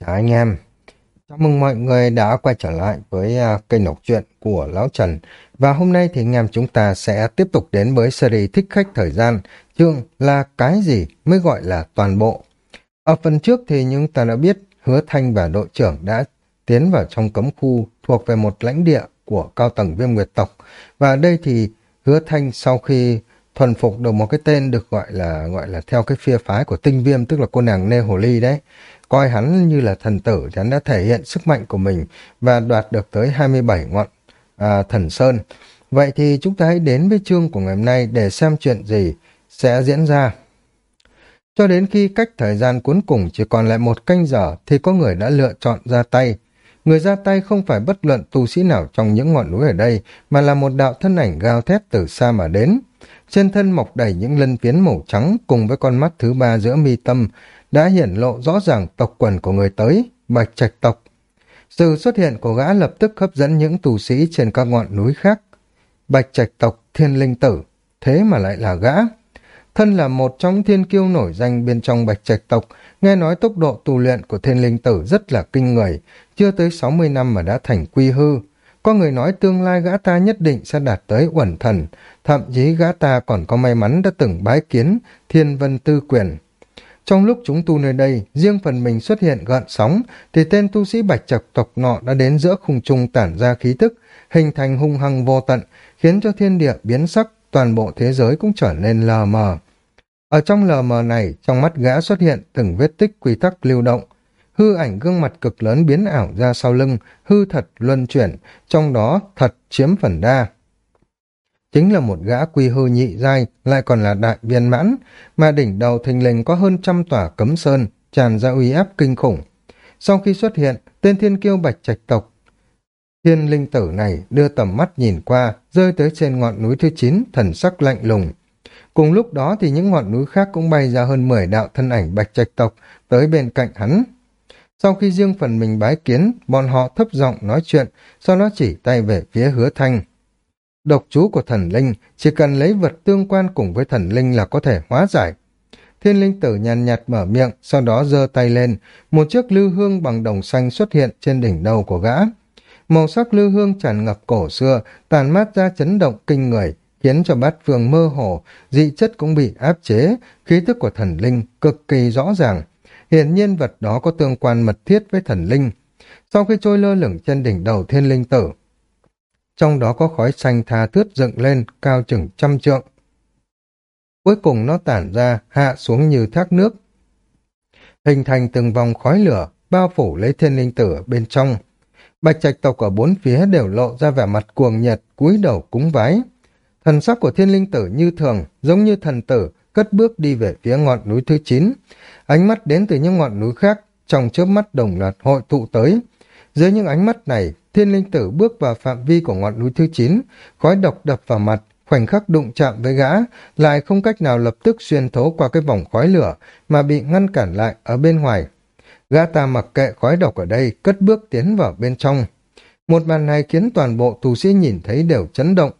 Chào anh em, chào mừng mọi người đã quay trở lại với uh, kênh đọc truyện của Lão Trần. Và hôm nay thì anh em chúng ta sẽ tiếp tục đến với series Thích Khách Thời Gian chương là cái gì mới gọi là toàn bộ. Ở phần trước thì chúng ta đã biết Hứa Thanh và đội trưởng đã tiến vào trong cấm khu thuộc về một lãnh địa của cao tầng viêm nguyệt tộc. Và đây thì Hứa Thanh sau khi thuần phục được một cái tên được gọi là gọi là theo cái phía phái của tinh viêm tức là cô nàng Nê Hồ Ly đấy coi hắn như là thần tử thì hắn đã thể hiện sức mạnh của mình và đoạt được tới 27 ngọn à, thần sơn. Vậy thì chúng ta hãy đến với chương của ngày hôm nay để xem chuyện gì sẽ diễn ra. Cho đến khi cách thời gian cuối cùng chỉ còn lại một canh giờ thì có người đã lựa chọn ra tay. Người ra tay không phải bất luận tu sĩ nào trong những ngọn núi ở đây mà là một đạo thân ảnh gào thét từ xa mà đến. Trên thân mọc đầy những lân phiến màu trắng cùng với con mắt thứ ba giữa mi tâm đã hiển lộ rõ ràng tộc quần của người tới, bạch trạch tộc. Sự xuất hiện của gã lập tức hấp dẫn những tù sĩ trên các ngọn núi khác. Bạch trạch tộc thiên linh tử, thế mà lại là gã. Thân là một trong thiên kiêu nổi danh bên trong bạch trạch tộc, nghe nói tốc độ tu luyện của thiên linh tử rất là kinh người, chưa tới 60 năm mà đã thành quy hư. Có người nói tương lai gã ta nhất định sẽ đạt tới uẩn thần, thậm chí gã ta còn có may mắn đã từng bái kiến thiên vân tư quyền. Trong lúc chúng tu nơi đây, riêng phần mình xuất hiện gợn sóng, thì tên tu sĩ bạch trạch tộc nọ đã đến giữa khung trung tản ra khí tức, hình thành hung hăng vô tận, khiến cho thiên địa biến sắc, toàn bộ thế giới cũng trở nên lờ mờ. Ở trong lờ mờ này, trong mắt gã xuất hiện từng vết tích quy tắc lưu động. Hư ảnh gương mặt cực lớn biến ảo ra sau lưng, hư thật luân chuyển, trong đó thật chiếm phần đa chính là một gã quy hư nhị giai, lại còn là đại viên mãn, mà đỉnh đầu thình lình có hơn trăm tòa cấm sơn, tràn ra uy áp kinh khủng. Sau khi xuất hiện, tên thiên kiêu bạch trạch tộc, thiên linh tử này đưa tầm mắt nhìn qua, rơi tới trên ngọn núi thứ chín thần sắc lạnh lùng. Cùng lúc đó thì những ngọn núi khác cũng bay ra hơn 10 đạo thân ảnh bạch trạch tộc tới bên cạnh hắn. Sau khi riêng phần mình bái kiến, bọn họ thấp giọng nói chuyện, sau đó chỉ tay về phía hứa thanh. Độc chú của thần linh, chỉ cần lấy vật tương quan cùng với thần linh là có thể hóa giải. Thiên linh tử nhàn nhạt mở miệng, sau đó giơ tay lên, một chiếc lư hương bằng đồng xanh xuất hiện trên đỉnh đầu của gã. Màu sắc lư hương tràn ngập cổ xưa, tàn mát ra chấn động kinh người, khiến cho bát phương mơ hồ, dị chất cũng bị áp chế, khí tức của thần linh cực kỳ rõ ràng. hiển nhiên vật đó có tương quan mật thiết với thần linh. Sau khi trôi lơ lửng trên đỉnh đầu thiên linh tử, trong đó có khói xanh tha thướt dựng lên, cao chừng trăm trượng. Cuối cùng nó tản ra, hạ xuống như thác nước. Hình thành từng vòng khói lửa, bao phủ lấy thiên linh tử bên trong. Bạch trạch tộc ở bốn phía đều lộ ra vẻ mặt cuồng nhiệt, cúi đầu cúng vái. Thần sắc của thiên linh tử như thường, giống như thần tử, cất bước đi về phía ngọn núi thứ 9. Ánh mắt đến từ những ngọn núi khác, trong chớp mắt đồng loạt hội tụ tới. Dưới những ánh mắt này, thiên linh tử bước vào phạm vi của ngọn núi thứ 9, khói độc đập vào mặt, khoảnh khắc đụng chạm với gã, lại không cách nào lập tức xuyên thấu qua cái vòng khói lửa, mà bị ngăn cản lại ở bên ngoài. Gã ta mặc kệ khói độc ở đây, cất bước tiến vào bên trong. Một màn này khiến toàn bộ tù sĩ nhìn thấy đều chấn động.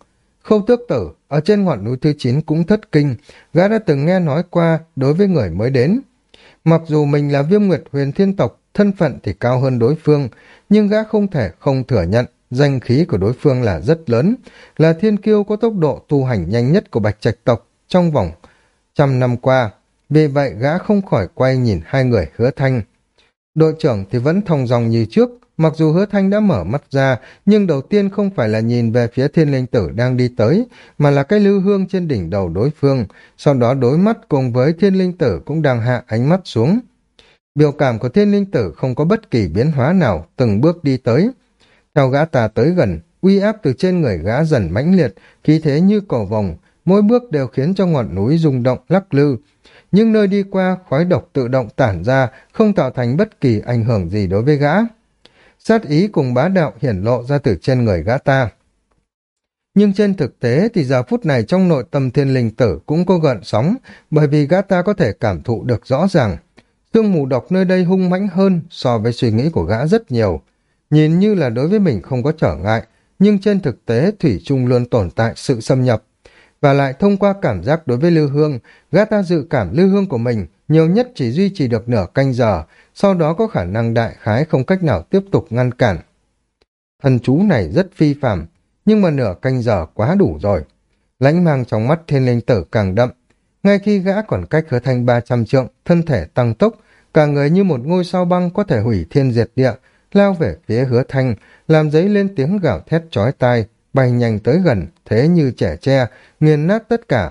Khâu tước tử, ở trên ngọn núi thứ 9 cũng thất kinh, gã đã từng nghe nói qua đối với người mới đến. Mặc dù mình là viêm nguyệt huyền thiên tộc, thân phận thì cao hơn đối phương, nhưng gã không thể không thừa nhận danh khí của đối phương là rất lớn, là thiên kiêu có tốc độ tu hành nhanh nhất của bạch trạch tộc trong vòng trăm năm qua. Vì vậy gã không khỏi quay nhìn hai người hứa thanh. Đội trưởng thì vẫn thông dòng như trước, mặc dù hứa thanh đã mở mắt ra, nhưng đầu tiên không phải là nhìn về phía thiên linh tử đang đi tới, mà là cái lưu hương trên đỉnh đầu đối phương, sau đó đối mắt cùng với thiên linh tử cũng đang hạ ánh mắt xuống. Biểu cảm của thiên linh tử không có bất kỳ biến hóa nào, từng bước đi tới. Theo gã ta tới gần, uy áp từ trên người gã dần mãnh liệt, khí thế như cầu vòng, mỗi bước đều khiến cho ngọn núi rung động lắc lư. Nhưng nơi đi qua, khói độc tự động tản ra, không tạo thành bất kỳ ảnh hưởng gì đối với gã. Sát ý cùng bá đạo hiển lộ ra từ trên người gã ta. Nhưng trên thực tế thì giờ phút này trong nội tâm thiên linh tử cũng có gợn sóng, bởi vì gã ta có thể cảm thụ được rõ ràng. Sương mù độc nơi đây hung mãnh hơn so với suy nghĩ của gã rất nhiều. Nhìn như là đối với mình không có trở ngại, nhưng trên thực tế Thủy chung luôn tồn tại sự xâm nhập. Và lại thông qua cảm giác đối với Lưu Hương, gã ta dự cảm Lưu Hương của mình nhiều nhất chỉ duy trì được nửa canh giờ, sau đó có khả năng đại khái không cách nào tiếp tục ngăn cản. Thần chú này rất phi phạm, nhưng mà nửa canh giờ quá đủ rồi. Lãnh mang trong mắt thiên linh tử càng đậm. Ngay khi gã còn cách hứa thanh 300 trượng, thân thể tăng tốc, cả người như một ngôi sao băng có thể hủy thiên diệt địa, lao về phía hứa thanh, làm giấy lên tiếng gào thét chói tai, bay nhanh tới gần, thế như trẻ tre, nghiền nát tất cả.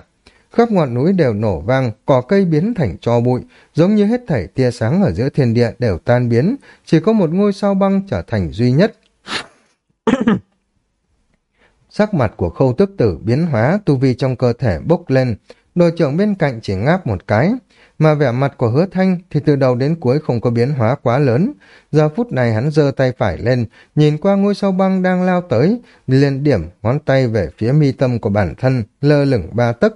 Khắp ngọn núi đều nổ vang, cỏ cây biến thành cho bụi, giống như hết thảy tia sáng ở giữa thiên địa đều tan biến, chỉ có một ngôi sao băng trở thành duy nhất. Sắc mặt của khâu tức tử biến hóa, tu vi trong cơ thể bốc lên, đội trưởng bên cạnh chỉ ngáp một cái, mà vẻ mặt của hứa thanh thì từ đầu đến cuối không có biến hóa quá lớn. Giờ phút này hắn giơ tay phải lên, nhìn qua ngôi sao băng đang lao tới, liền điểm ngón tay về phía mi tâm của bản thân, lơ lửng ba tấc.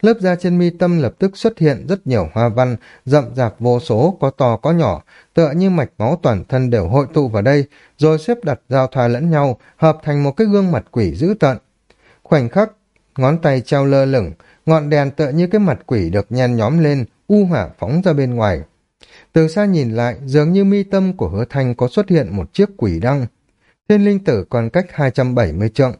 Lớp da trên mi tâm lập tức xuất hiện rất nhiều hoa văn, rậm rạp vô số, có to có nhỏ, tựa như mạch máu toàn thân đều hội tụ vào đây, rồi xếp đặt giao thoa lẫn nhau, hợp thành một cái gương mặt quỷ dữ tợn. Khoảnh khắc, ngón tay treo lơ lửng, ngọn đèn tựa như cái mặt quỷ được nhen nhóm lên, u hỏa phóng ra bên ngoài. Từ xa nhìn lại, dường như mi tâm của hứa thanh có xuất hiện một chiếc quỷ đăng. Thiên linh tử còn cách 270 trượng.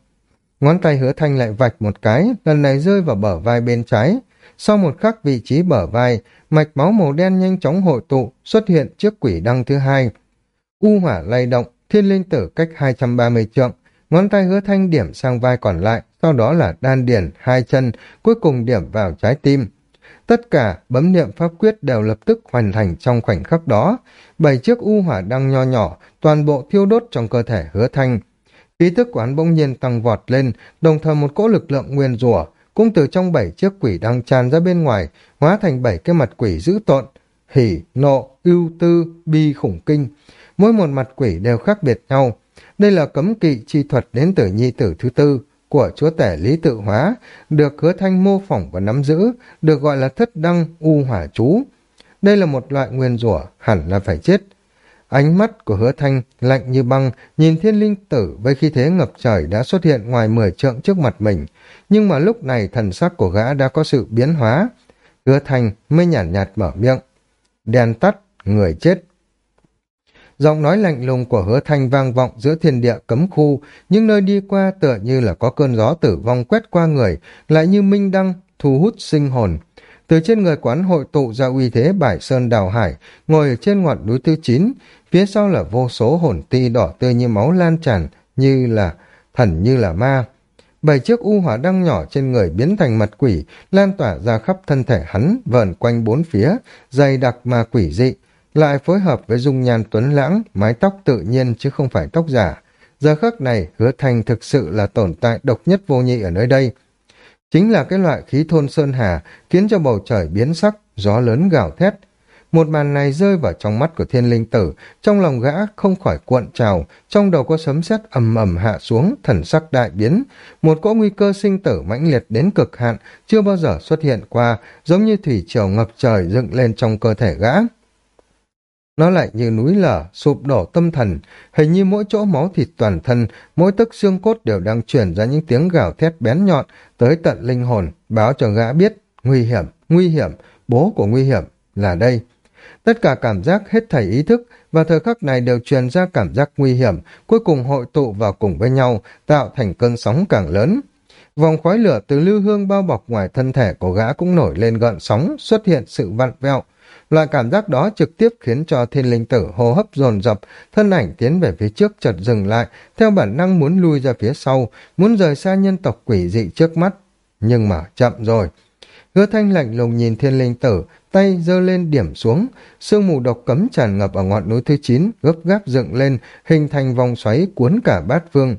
Ngón tay hứa thanh lại vạch một cái, lần này rơi vào bờ vai bên trái. Sau một khắc vị trí bờ vai, mạch máu màu đen nhanh chóng hội tụ, xuất hiện chiếc quỷ đăng thứ hai. U hỏa lay động, thiên linh tử cách 230 trượng, ngón tay hứa thanh điểm sang vai còn lại, sau đó là đan điển, hai chân, cuối cùng điểm vào trái tim. Tất cả bấm niệm pháp quyết đều lập tức hoàn thành trong khoảnh khắc đó. Bảy chiếc u hỏa đăng nho nhỏ, toàn bộ thiêu đốt trong cơ thể hứa thanh. Khí thức quán bỗng nhiên tăng vọt lên, đồng thời một cỗ lực lượng nguyên rủa cũng từ trong bảy chiếc quỷ đang tràn ra bên ngoài, hóa thành bảy cái mặt quỷ dữ tợn, hỉ, nộ, ưu tư, bi khủng kinh. Mỗi một mặt quỷ đều khác biệt nhau. Đây là cấm kỵ chi thuật đến từ nhi tử thứ tư, của chúa tể lý tự hóa, được hứa thanh mô phỏng và nắm giữ, được gọi là thất đăng u hỏa chú. Đây là một loại nguyên rủa hẳn là phải chết. Ánh mắt của hứa thanh lạnh như băng, nhìn thiên linh tử với khi thế ngập trời đã xuất hiện ngoài mười trượng trước mặt mình. Nhưng mà lúc này thần sắc của gã đã có sự biến hóa. Hứa thanh mới nhàn nhạt, nhạt mở miệng. Đèn tắt, người chết. Giọng nói lạnh lùng của hứa thanh vang vọng giữa thiên địa cấm khu, nhưng nơi đi qua tựa như là có cơn gió tử vong quét qua người, lại như minh đăng, thu hút sinh hồn. Từ trên người quán hội tụ ra uy thế bải sơn đào hải, ngồi ở trên ngọn núi thứ chín, phía sau là vô số hồn ti đỏ tươi như máu lan tràn, như là thần như là ma. Bảy chiếc u hỏa đăng nhỏ trên người biến thành mặt quỷ, lan tỏa ra khắp thân thể hắn, vờn quanh bốn phía, dày đặc mà quỷ dị, lại phối hợp với dung nhan tuấn lãng, mái tóc tự nhiên chứ không phải tóc giả. Giờ khắc này, hứa thành thực sự là tồn tại độc nhất vô nhị ở nơi đây. Chính là cái loại khí thôn sơn hà khiến cho bầu trời biến sắc, gió lớn gào thét. Một màn này rơi vào trong mắt của thiên linh tử, trong lòng gã không khỏi cuộn trào, trong đầu có sấm sét ầm ầm hạ xuống, thần sắc đại biến. Một cỗ nguy cơ sinh tử mãnh liệt đến cực hạn, chưa bao giờ xuất hiện qua, giống như thủy triều ngập trời dựng lên trong cơ thể gã. Nó lại như núi lở, sụp đổ tâm thần, hình như mỗi chỗ máu thịt toàn thân, mỗi tấc xương cốt đều đang truyền ra những tiếng gào thét bén nhọn tới tận linh hồn, báo cho gã biết, nguy hiểm, nguy hiểm, bố của nguy hiểm là đây. Tất cả cảm giác hết thảy ý thức và thời khắc này đều truyền ra cảm giác nguy hiểm, cuối cùng hội tụ vào cùng với nhau, tạo thành cơn sóng càng lớn. Vòng khói lửa từ lưu hương bao bọc ngoài thân thể của gã cũng nổi lên gợn sóng, xuất hiện sự vặn vẹo, Loại cảm giác đó trực tiếp khiến cho thiên linh tử hô hấp dồn dập, thân ảnh tiến về phía trước chợt dừng lại, theo bản năng muốn lui ra phía sau, muốn rời xa nhân tộc quỷ dị trước mắt. Nhưng mà chậm rồi. Hứa thanh lạnh lùng nhìn thiên linh tử, tay giơ lên điểm xuống, sương mù độc cấm tràn ngập ở ngọn núi thứ chín, gấp gáp dựng lên, hình thành vòng xoáy cuốn cả bát vương.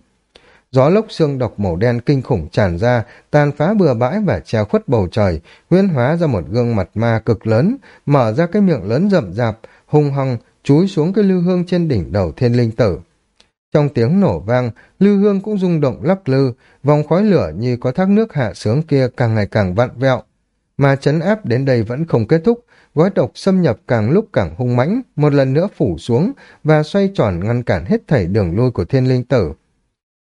Gió lốc xương độc màu đen kinh khủng tràn ra, tàn phá bừa bãi và treo khuất bầu trời, huyên hóa ra một gương mặt ma cực lớn, mở ra cái miệng lớn rậm rạp, hung hăng, chúi xuống cái lưu hương trên đỉnh đầu thiên linh tử. Trong tiếng nổ vang, lưu hương cũng rung động lắc lư, vòng khói lửa như có thác nước hạ sướng kia càng ngày càng vặn vẹo. Mà chấn áp đến đây vẫn không kết thúc, gói độc xâm nhập càng lúc càng hung mãnh, một lần nữa phủ xuống và xoay tròn ngăn cản hết thảy đường lui của thiên linh tử.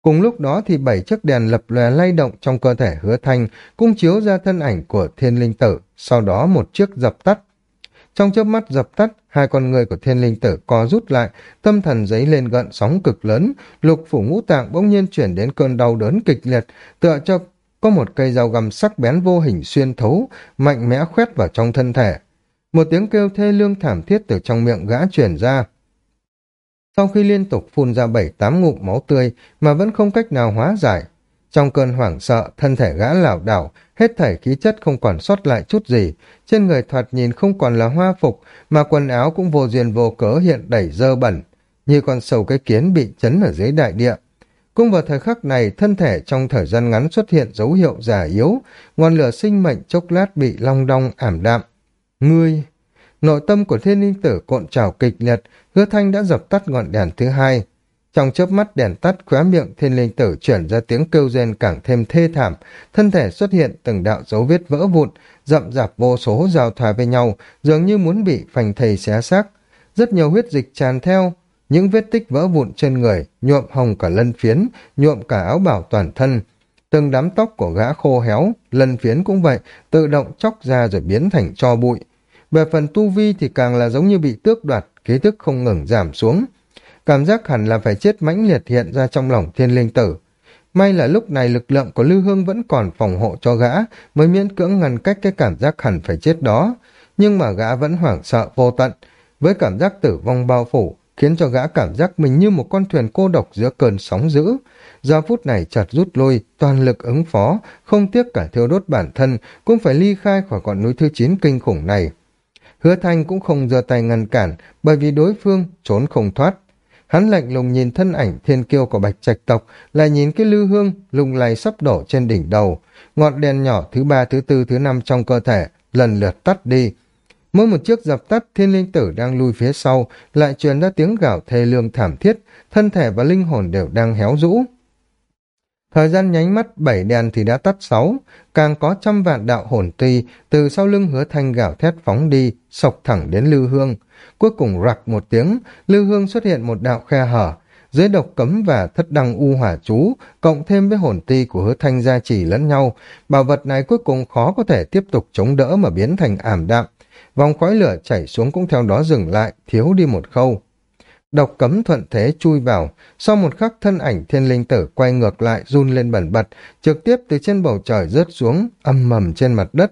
Cùng lúc đó thì bảy chiếc đèn lập lòe lay động trong cơ thể hứa thanh, cung chiếu ra thân ảnh của thiên linh tử, sau đó một chiếc dập tắt. trong chớp mắt dập tắt, hai con người của thiên linh tử co rút lại, tâm thần giấy lên gợn sóng cực lớn, lục phủ ngũ tạng bỗng nhiên chuyển đến cơn đau đớn kịch liệt, tựa cho có một cây dao găm sắc bén vô hình xuyên thấu, mạnh mẽ khoét vào trong thân thể. Một tiếng kêu thê lương thảm thiết từ trong miệng gã truyền ra. Sau khi liên tục phun ra bảy tám ngụm máu tươi mà vẫn không cách nào hóa giải, trong cơn hoảng sợ, thân thể gã lảo đảo, hết thảy khí chất không còn sót lại chút gì, trên người thoạt nhìn không còn là hoa phục, mà quần áo cũng vô duyên vô cớ hiện đẩy dơ bẩn, như con sầu cái kiến bị chấn ở dưới đại địa. Cũng vào thời khắc này, thân thể trong thời gian ngắn xuất hiện dấu hiệu già yếu, ngọn lửa sinh mệnh chốc lát bị long đong ảm đạm. Ngươi! Nội tâm của thiên linh tử cộn trào kịch liệt, hứa thanh đã dập tắt ngọn đèn thứ hai. Trong chớp mắt đèn tắt khóe miệng thiên linh tử chuyển ra tiếng kêu rên càng thêm thê thảm, thân thể xuất hiện từng đạo dấu vết vỡ vụn, rậm rạp vô số giao thoa với nhau, dường như muốn bị phành thầy xé xác. Rất nhiều huyết dịch tràn theo, những vết tích vỡ vụn trên người, nhuộm hồng cả lân phiến, nhuộm cả áo bảo toàn thân. Từng đám tóc của gã khô héo, lân phiến cũng vậy, tự động chóc ra rồi biến thành cho bụi. Về phần tu vi thì càng là giống như bị tước đoạt, ký thức không ngừng giảm xuống. Cảm giác hẳn là phải chết mãnh liệt hiện ra trong lòng thiên linh tử. May là lúc này lực lượng của Lưu Hương vẫn còn phòng hộ cho gã, mới miễn cưỡng ngăn cách cái cảm giác hẳn phải chết đó. Nhưng mà gã vẫn hoảng sợ vô tận, với cảm giác tử vong bao phủ, khiến cho gã cảm giác mình như một con thuyền cô độc giữa cơn sóng dữ. Giờ phút này chợt rút lui, toàn lực ứng phó, không tiếc cả thiêu đốt bản thân, cũng phải ly khai khỏi ngọn núi thứ chín kinh khủng này. Hứa Thanh cũng không giơ tay ngăn cản, bởi vì đối phương trốn không thoát. Hắn lạnh lùng nhìn thân ảnh thiên kiêu của bạch trạch tộc, lại nhìn cái lư hương lung lay sắp đổ trên đỉnh đầu. Ngọn đèn nhỏ thứ ba, thứ tư, thứ năm trong cơ thể lần lượt tắt đi. Mỗi một chiếc dập tắt thiên linh tử đang lui phía sau, lại truyền ra tiếng gào thê lương thảm thiết, thân thể và linh hồn đều đang héo rũ. Thời gian nhánh mắt bảy đèn thì đã tắt sáu, càng có trăm vạn đạo hồn ti từ sau lưng hứa thanh gào thét phóng đi, sộc thẳng đến Lưu Hương. Cuối cùng rặc một tiếng, Lưu Hương xuất hiện một đạo khe hở, dưới độc cấm và thất đăng u hỏa chú, cộng thêm với hồn ti của hứa thanh gia trì lẫn nhau, bảo vật này cuối cùng khó có thể tiếp tục chống đỡ mà biến thành ảm đạm. Vòng khói lửa chảy xuống cũng theo đó dừng lại, thiếu đi một khâu. Độc cấm thuận thế chui vào, sau một khắc thân ảnh thiên linh tử quay ngược lại run lên bẩn bật, trực tiếp từ trên bầu trời rớt xuống, âm mầm trên mặt đất.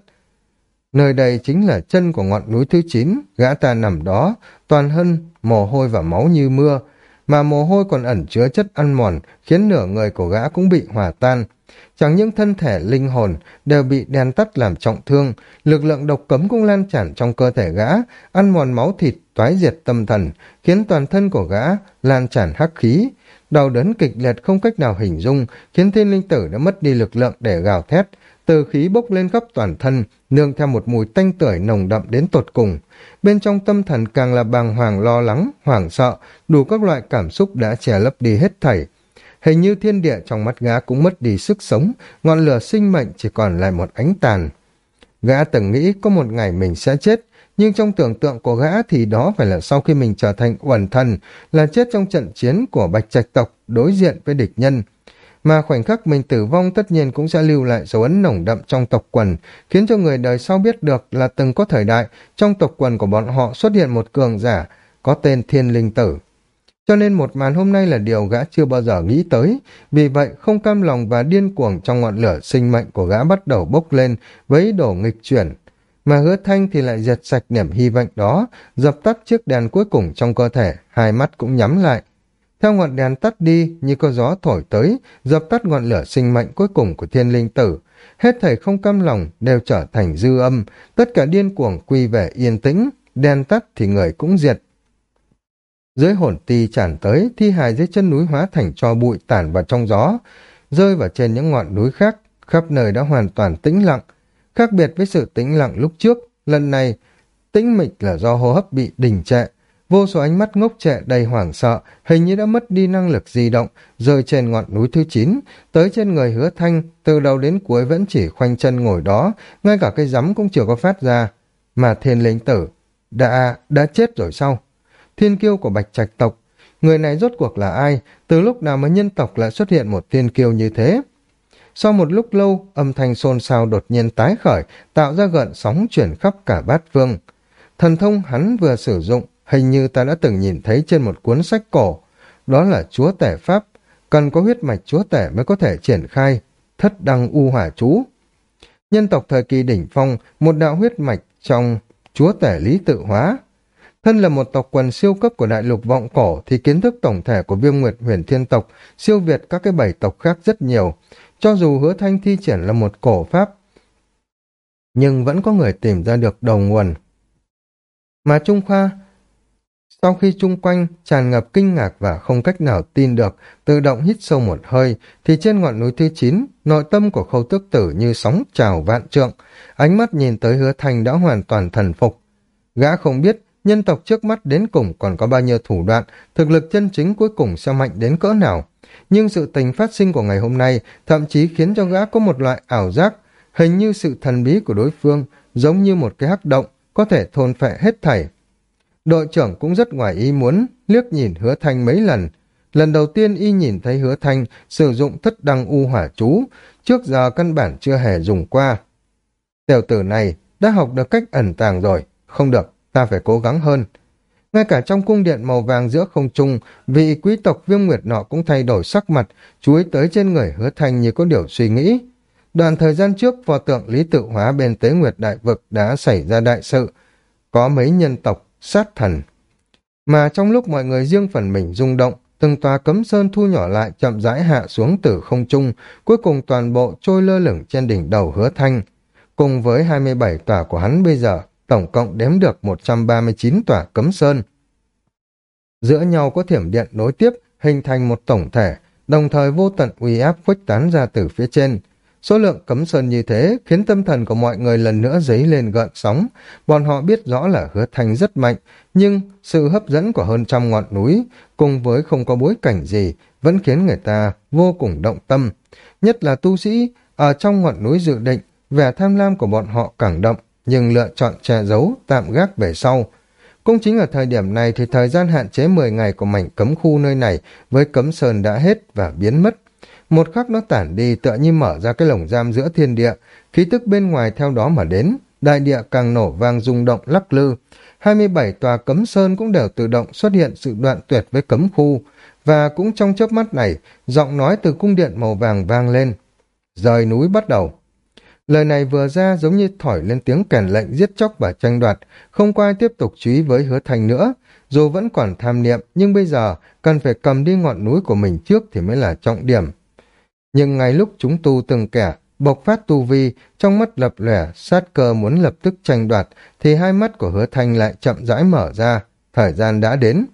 Nơi đây chính là chân của ngọn núi thứ chín, gã ta nằm đó, toàn thân, mồ hôi và máu như mưa, mà mồ hôi còn ẩn chứa chất ăn mòn, khiến nửa người của gã cũng bị hòa tan. Chẳng những thân thể, linh hồn đều bị đèn tắt làm trọng thương, lực lượng độc cấm cũng lan tràn trong cơ thể gã, ăn mòn máu thịt, toái diệt tâm thần, khiến toàn thân của gã lan tràn hắc khí. Đau đớn kịch liệt không cách nào hình dung, khiến thiên linh tử đã mất đi lực lượng để gào thét, từ khí bốc lên khắp toàn thân, nương theo một mùi tanh tưởi nồng đậm đến tột cùng. Bên trong tâm thần càng là bàng hoàng lo lắng, hoảng sợ, đủ các loại cảm xúc đã che lấp đi hết thảy. Hình như thiên địa trong mắt gã cũng mất đi sức sống, ngọn lửa sinh mệnh chỉ còn lại một ánh tàn. Gã từng nghĩ có một ngày mình sẽ chết, nhưng trong tưởng tượng của gã thì đó phải là sau khi mình trở thành uẩn thần, là chết trong trận chiến của bạch trạch tộc đối diện với địch nhân. Mà khoảnh khắc mình tử vong tất nhiên cũng sẽ lưu lại dấu ấn nồng đậm trong tộc quần, khiến cho người đời sau biết được là từng có thời đại, trong tộc quần của bọn họ xuất hiện một cường giả, có tên Thiên Linh Tử. Cho nên một màn hôm nay là điều gã chưa bao giờ nghĩ tới, vì vậy không cam lòng và điên cuồng trong ngọn lửa sinh mệnh của gã bắt đầu bốc lên với đổ nghịch chuyển. Mà hứa thanh thì lại giật sạch niềm hy vọng đó, dập tắt chiếc đèn cuối cùng trong cơ thể, hai mắt cũng nhắm lại. Theo ngọn đèn tắt đi như có gió thổi tới, dập tắt ngọn lửa sinh mệnh cuối cùng của thiên linh tử. Hết thảy không cam lòng đều trở thành dư âm, tất cả điên cuồng quy về yên tĩnh, đèn tắt thì người cũng diệt. Dưới hồn ti tràn tới, thi hài dưới chân núi hóa thành cho bụi tản vào trong gió, rơi vào trên những ngọn núi khác, khắp nơi đã hoàn toàn tĩnh lặng. Khác biệt với sự tĩnh lặng lúc trước, lần này tĩnh mịch là do hô hấp bị đình trệ, Vô số ánh mắt ngốc trệ đầy hoảng sợ, hình như đã mất đi năng lực di động, rơi trên ngọn núi thứ 9, tới trên người hứa thanh, từ đầu đến cuối vẫn chỉ khoanh chân ngồi đó, ngay cả cây rắm cũng chưa có phát ra. Mà thiên linh tử, đã, đã chết rồi sao? Thiên kiêu của bạch trạch tộc, người này rốt cuộc là ai? Từ lúc nào mà nhân tộc lại xuất hiện một thiên kiêu như thế? Sau một lúc lâu, âm thanh xôn xao đột nhiên tái khởi, tạo ra gợn sóng chuyển khắp cả bát vương. Thần thông hắn vừa sử dụng, hình như ta đã từng nhìn thấy trên một cuốn sách cổ. Đó là chúa tể pháp, cần có huyết mạch chúa tể mới có thể triển khai, thất đăng u hỏa chú. Nhân tộc thời kỳ đỉnh phong, một đạo huyết mạch trong chúa tể lý tự hóa. Thân là một tộc quần siêu cấp của đại lục vọng cổ thì kiến thức tổng thể của viêm nguyệt huyền thiên tộc siêu việt các cái bảy tộc khác rất nhiều. Cho dù hứa thanh thi triển là một cổ pháp, nhưng vẫn có người tìm ra được đầu nguồn. Mà Trung Khoa, sau khi chung quanh tràn ngập kinh ngạc và không cách nào tin được, tự động hít sâu một hơi, thì trên ngọn núi thứ 9, nội tâm của khâu tước tử như sóng trào vạn trượng, ánh mắt nhìn tới hứa thành đã hoàn toàn thần phục. Gã không biết nhân tộc trước mắt đến cùng còn có bao nhiêu thủ đoạn, thực lực chân chính cuối cùng sẽ mạnh đến cỡ nào. Nhưng sự tình phát sinh của ngày hôm nay thậm chí khiến cho gã có một loại ảo giác, hình như sự thần bí của đối phương, giống như một cái hắc động, có thể thôn phệ hết thảy. Đội trưởng cũng rất ngoài ý muốn, liếc nhìn hứa thanh mấy lần. Lần đầu tiên y nhìn thấy hứa thanh sử dụng thất đăng u hỏa chú, trước giờ căn bản chưa hề dùng qua. Tiểu tử này đã học được cách ẩn tàng rồi, không được, ta phải cố gắng hơn. Ngay cả trong cung điện màu vàng giữa không trung, vị quý tộc viêm nguyệt nọ cũng thay đổi sắc mặt, chú ý tới trên người hứa thanh như có điều suy nghĩ. Đoạn thời gian trước, pho tượng lý tự hóa bên tế nguyệt đại vực đã xảy ra đại sự. Có mấy nhân tộc, sát thần. Mà trong lúc mọi người riêng phần mình rung động, từng tòa cấm sơn thu nhỏ lại chậm rãi hạ xuống từ không trung, cuối cùng toàn bộ trôi lơ lửng trên đỉnh đầu hứa thanh. Cùng với 27 tòa của hắn bây giờ, tổng cộng đếm được 139 tòa cấm sơn. Giữa nhau có thiểm điện nối tiếp, hình thành một tổng thể, đồng thời vô tận uy áp khuếch tán ra từ phía trên. Số lượng cấm sơn như thế khiến tâm thần của mọi người lần nữa dấy lên gợn sóng. Bọn họ biết rõ là hứa thanh rất mạnh, nhưng sự hấp dẫn của hơn trăm ngọn núi cùng với không có bối cảnh gì vẫn khiến người ta vô cùng động tâm. Nhất là tu sĩ ở trong ngọn núi dự định, vẻ tham lam của bọn họ càng đậm, nhưng lựa chọn che giấu, tạm gác về sau. Cũng chính ở thời điểm này thì thời gian hạn chế 10 ngày của mảnh cấm khu nơi này với cấm sơn đã hết và biến mất. Một khắc nó tản đi tựa như mở ra cái lồng giam giữa thiên địa, khí tức bên ngoài theo đó mà đến, đại địa càng nổ vang rung động lắc lư. 27 tòa cấm sơn cũng đều tự động xuất hiện sự đoạn tuyệt với cấm khu, và cũng trong chớp mắt này, giọng nói từ cung điện màu vàng vang lên. Rời núi bắt đầu. Lời này vừa ra giống như thổi lên tiếng kèn lệnh giết chóc và tranh đoạt, không có ai tiếp tục chú ý với hứa thành nữa. Dù vẫn còn tham niệm, nhưng bây giờ cần phải cầm đi ngọn núi của mình trước thì mới là trọng điểm. Nhưng ngay lúc chúng tu từng kẻ bộc phát tu vi, trong mắt lập lẻ, sát cơ muốn lập tức tranh đoạt, thì hai mắt của hứa thanh lại chậm rãi mở ra, thời gian đã đến.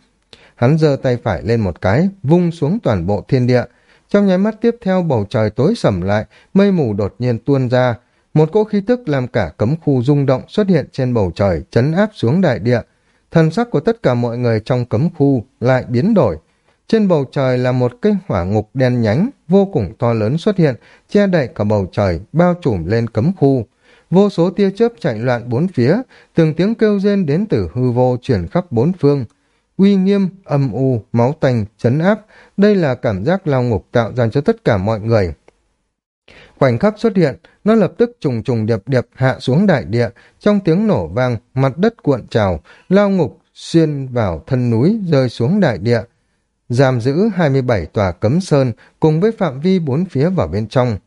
Hắn giơ tay phải lên một cái, vung xuống toàn bộ thiên địa. Trong nháy mắt tiếp theo bầu trời tối sầm lại, mây mù đột nhiên tuôn ra. Một cỗ khí tức làm cả cấm khu rung động xuất hiện trên bầu trời, chấn áp xuống đại địa. Thần sắc của tất cả mọi người trong cấm khu lại biến đổi, trên bầu trời là một cái hỏa ngục đen nhánh, vô cùng to lớn xuất hiện, che đậy cả bầu trời, bao trùm lên cấm khu. Vô số tia chớp chạy loạn bốn phía, từng tiếng kêu rên đến từ hư vô chuyển khắp bốn phương. Uy nghiêm, âm u, máu tanh, chấn áp, đây là cảm giác lao ngục tạo ra cho tất cả mọi người. Khoảnh khắc xuất hiện, nó lập tức trùng trùng điệp điệp hạ xuống đại địa, trong tiếng nổ vang, mặt đất cuộn trào, lao ngục xuyên vào thân núi rơi xuống đại địa giam giữ 27 tòa cấm sơn cùng với phạm vi bốn phía vào bên trong.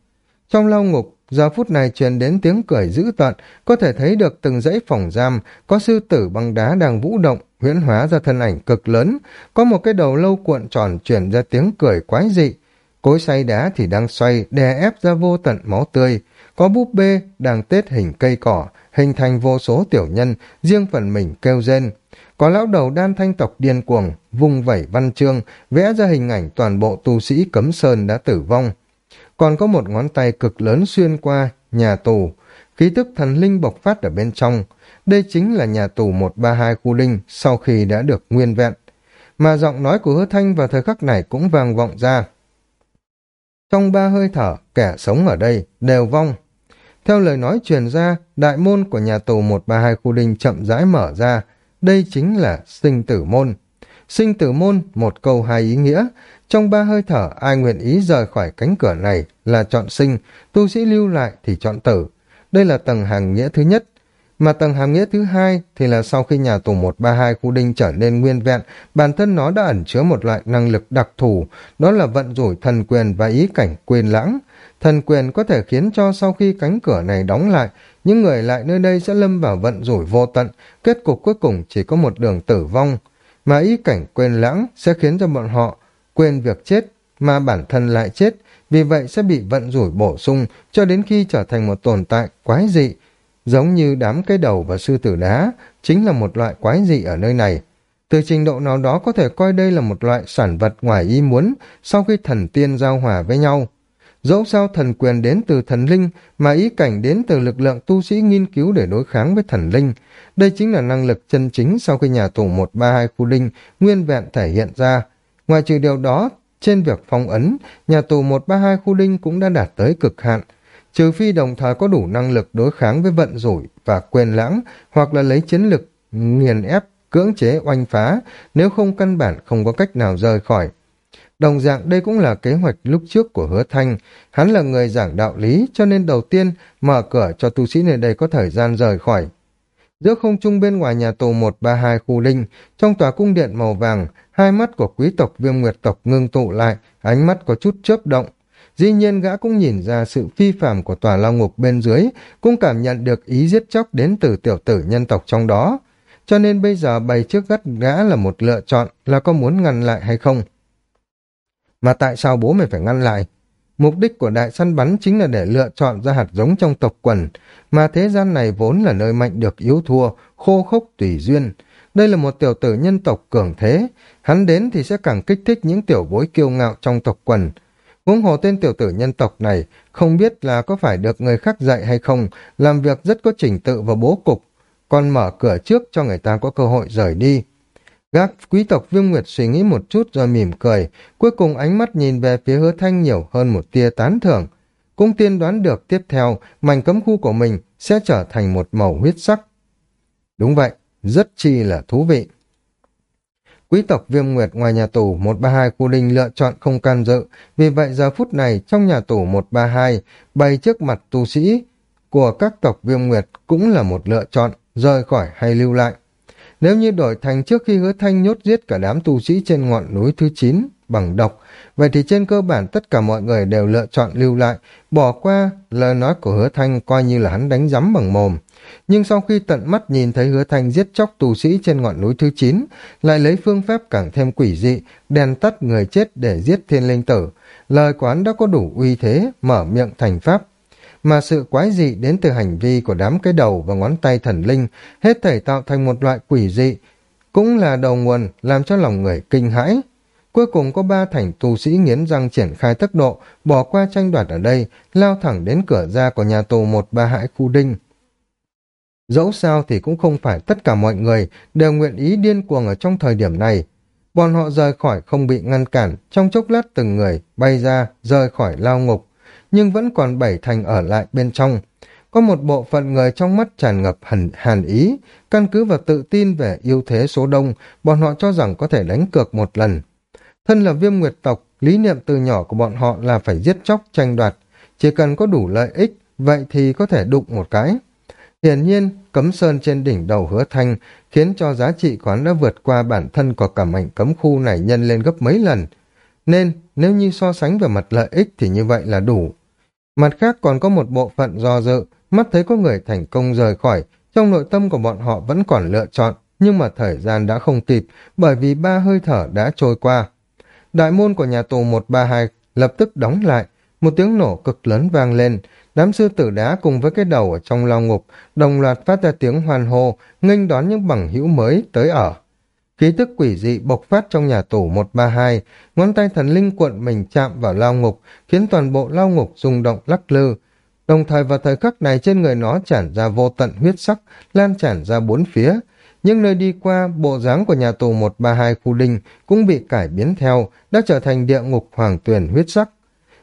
Trong lao ngục, giờ phút này truyền đến tiếng cười dữ tợn, có thể thấy được từng dãy phòng giam, có sư tử băng đá đang vũ động, huyễn hóa ra thân ảnh cực lớn, có một cái đầu lâu cuộn tròn truyền ra tiếng cười quái dị. Cối xay đá thì đang xoay, đè ép ra vô tận máu tươi, có búp bê đang tết hình cây cỏ, hình thành vô số tiểu nhân, riêng phần mình kêu rên, có lão đầu đan thanh tộc điên cuồng, vung vẩy văn chương, vẽ ra hình ảnh toàn bộ tu sĩ cấm sơn đã tử vong. Còn có một ngón tay cực lớn xuyên qua nhà tù, khí tức thần linh bộc phát ở bên trong. Đây chính là nhà tù 132 khu linh sau khi đã được nguyên vẹn. Mà giọng nói của hứa thanh vào thời khắc này cũng vang vọng ra. Trong ba hơi thở, kẻ sống ở đây đều vong. Theo lời nói truyền ra, đại môn của nhà tù 132 khu linh chậm rãi mở ra, đây chính là sinh tử môn. Sinh tử môn, một câu hai ý nghĩa. Trong ba hơi thở, ai nguyện ý rời khỏi cánh cửa này là chọn sinh, tu sĩ lưu lại thì chọn tử. Đây là tầng hàng nghĩa thứ nhất. Mà tầng hàm nghĩa thứ hai thì là sau khi nhà tù 132 khu đinh trở nên nguyên vẹn, bản thân nó đã ẩn chứa một loại năng lực đặc thù, đó là vận rủi thần quyền và ý cảnh quyền lãng. Thần quyền có thể khiến cho sau khi cánh cửa này đóng lại, những người lại nơi đây sẽ lâm vào vận rủi vô tận, kết cục cuối cùng chỉ có một đường tử vong. Mà ý cảnh quên lãng sẽ khiến cho bọn họ quên việc chết, mà bản thân lại chết, vì vậy sẽ bị vận rủi bổ sung cho đến khi trở thành một tồn tại quái dị. Giống như đám cây đầu và sư tử đá, chính là một loại quái dị ở nơi này. Từ trình độ nào đó có thể coi đây là một loại sản vật ngoài ý muốn sau khi thần tiên giao hòa với nhau. Dẫu sao thần quyền đến từ thần linh, mà ý cảnh đến từ lực lượng tu sĩ nghiên cứu để đối kháng với thần linh. Đây chính là năng lực chân chính sau khi nhà tù 132 khu linh nguyên vẹn thể hiện ra. Ngoài trừ điều đó, trên việc phong ấn, nhà tù 132 khu linh cũng đã đạt tới cực hạn. Trừ phi đồng thời có đủ năng lực đối kháng với vận rủi và quyền lãng, hoặc là lấy chiến lực nghiền ép, cưỡng chế oanh phá, nếu không căn bản không có cách nào rời khỏi. Đồng dạng đây cũng là kế hoạch lúc trước của hứa thanh. Hắn là người giảng đạo lý cho nên đầu tiên mở cửa cho tu sĩ nơi đây có thời gian rời khỏi. Giữa không trung bên ngoài nhà tù 132 khu linh, trong tòa cung điện màu vàng, hai mắt của quý tộc viêm nguyệt tộc ngưng tụ lại, ánh mắt có chút chớp động. Dĩ nhiên gã cũng nhìn ra sự phi phạm của tòa lao ngục bên dưới, cũng cảm nhận được ý giết chóc đến từ tiểu tử nhân tộc trong đó. Cho nên bây giờ bày trước gắt gã là một lựa chọn là có muốn ngăn lại hay không. Mà tại sao bố mày phải ngăn lại? Mục đích của đại săn bắn chính là để lựa chọn ra hạt giống trong tộc quần, mà thế gian này vốn là nơi mạnh được yếu thua, khô khốc tùy duyên. Đây là một tiểu tử nhân tộc cường thế, hắn đến thì sẽ càng kích thích những tiểu bối kiêu ngạo trong tộc quần. Huống hồ tên tiểu tử nhân tộc này không biết là có phải được người khác dạy hay không, làm việc rất có trình tự và bố cục, còn mở cửa trước cho người ta có cơ hội rời đi. Gác quý tộc Viêm Nguyệt suy nghĩ một chút rồi mỉm cười, cuối cùng ánh mắt nhìn về phía hứa thanh nhiều hơn một tia tán thưởng. Cũng tiên đoán được tiếp theo, mảnh cấm khu của mình sẽ trở thành một màu huyết sắc. Đúng vậy, rất chi là thú vị. Quý tộc Viêm Nguyệt ngoài nhà tù 132 khu đinh lựa chọn không can dự, vì vậy giờ phút này trong nhà tù 132 bày trước mặt tu sĩ của các tộc Viêm Nguyệt cũng là một lựa chọn, rời khỏi hay lưu lại. Nếu như đổi thành trước khi hứa thanh nhốt giết cả đám tu sĩ trên ngọn núi thứ 9 bằng độc, vậy thì trên cơ bản tất cả mọi người đều lựa chọn lưu lại, bỏ qua lời nói của hứa thanh coi như là hắn đánh giấm bằng mồm. Nhưng sau khi tận mắt nhìn thấy hứa thanh giết chóc tù sĩ trên ngọn núi thứ 9, lại lấy phương pháp càng thêm quỷ dị, đèn tắt người chết để giết thiên linh tử, lời quán đã có đủ uy thế, mở miệng thành pháp, mà sự quái dị đến từ hành vi của đám cái đầu và ngón tay thần linh, hết thảy tạo thành một loại quỷ dị, cũng là đầu nguồn làm cho lòng người kinh hãi. Cuối cùng có ba thành tu sĩ nghiến răng triển khai tốc độ, bỏ qua tranh đoạt ở đây, lao thẳng đến cửa ra của nhà tù một ba hãi khu đinh. Dẫu sao thì cũng không phải tất cả mọi người đều nguyện ý điên cuồng ở trong thời điểm này. Bọn họ rời khỏi không bị ngăn cản, trong chốc lát từng người bay ra, rời khỏi lao ngục nhưng vẫn còn bảy thành ở lại bên trong. Có một bộ phận người trong mắt tràn ngập hẳn hàn ý, căn cứ vào tự tin về ưu thế số đông, bọn họ cho rằng có thể đánh cược một lần. Thân là viêm nguyệt tộc, lý niệm từ nhỏ của bọn họ là phải giết chóc tranh đoạt, chỉ cần có đủ lợi ích, vậy thì có thể đụng một cái. Hiển nhiên, cấm sơn trên đỉnh đầu hứa thanh khiến cho giá trị quán đã vượt qua bản thân của cả mảnh cấm khu này nhân lên gấp mấy lần. Nên, nếu như so sánh về mặt lợi ích thì như vậy là đủ. Mặt khác còn có một bộ phận do dự, mắt thấy có người thành công rời khỏi, trong nội tâm của bọn họ vẫn còn lựa chọn, nhưng mà thời gian đã không kịp, bởi vì ba hơi thở đã trôi qua. Đại môn của nhà tù 132 lập tức đóng lại, một tiếng nổ cực lớn vang lên, đám sư tử đá cùng với cái đầu ở trong lao ngục, đồng loạt phát ra tiếng hoan hô, nghênh đón những bằng hữu mới tới ở. Khí tức quỷ dị bộc phát trong nhà tù 132, ngón tay thần linh cuộn mình chạm vào lao ngục, khiến toàn bộ lao ngục rung động lắc lư. Đồng thời vào thời khắc này trên người nó tràn ra vô tận huyết sắc, lan tràn ra bốn phía. Nhưng nơi đi qua, bộ dáng của nhà tù 132 khu đinh cũng bị cải biến theo, đã trở thành địa ngục hoàng tuyển huyết sắc.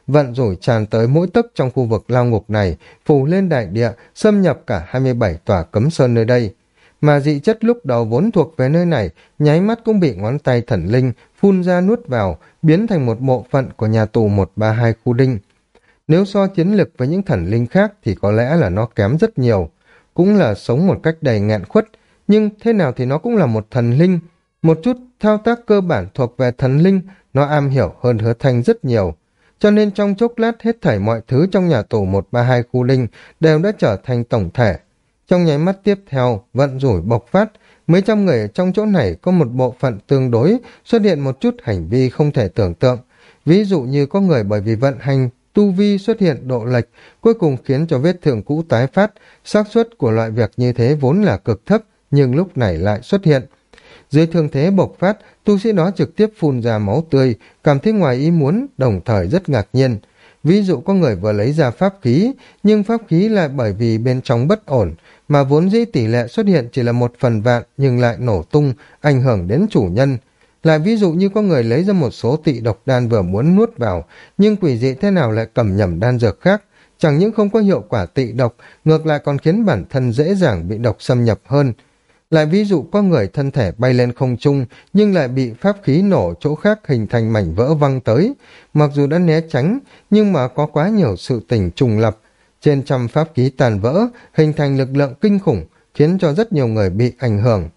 Vận rủi tràn tới mỗi tấc trong khu vực lao ngục này, phủ lên đại địa, xâm nhập cả 27 tòa cấm sơn nơi đây mà dị chất lúc đầu vốn thuộc về nơi này, nháy mắt cũng bị ngón tay thần linh phun ra nuốt vào, biến thành một bộ phận của nhà tù 132 khu đinh. Nếu so chiến lực với những thần linh khác thì có lẽ là nó kém rất nhiều. cũng là sống một cách đầy ngạn khuất, nhưng thế nào thì nó cũng là một thần linh. Một chút thao tác cơ bản thuộc về thần linh, nó am hiểu hơn hứa thanh rất nhiều. Cho nên trong chốc lát hết thảy mọi thứ trong nhà tù 132 khu linh đều đã trở thành tổng thể. Trong nháy mắt tiếp theo, vận rủi bộc phát, mấy trăm người trong chỗ này có một bộ phận tương đối xuất hiện một chút hành vi không thể tưởng tượng. Ví dụ như có người bởi vì vận hành tu vi xuất hiện độ lệch, cuối cùng khiến cho vết thương cũ tái phát, xác suất của loại việc như thế vốn là cực thấp, nhưng lúc này lại xuất hiện. Dưới thương thế bộc phát, tu sĩ đó trực tiếp phun ra máu tươi, cảm thấy ngoài ý muốn, đồng thời rất ngạc nhiên. Ví dụ có người vừa lấy ra pháp khí, nhưng pháp khí lại bởi vì bên trong bất ổn, mà vốn dĩ tỷ lệ xuất hiện chỉ là một phần vạn nhưng lại nổ tung, ảnh hưởng đến chủ nhân. Lại ví dụ như có người lấy ra một số tị độc đan vừa muốn nuốt vào, nhưng quỷ dị thế nào lại cầm nhầm đan dược khác, chẳng những không có hiệu quả tị độc, ngược lại còn khiến bản thân dễ dàng bị độc xâm nhập hơn. Lại ví dụ có người thân thể bay lên không trung nhưng lại bị pháp khí nổ chỗ khác hình thành mảnh vỡ văng tới. Mặc dù đã né tránh nhưng mà có quá nhiều sự tình trùng lập. Trên trăm pháp khí tàn vỡ hình thành lực lượng kinh khủng khiến cho rất nhiều người bị ảnh hưởng.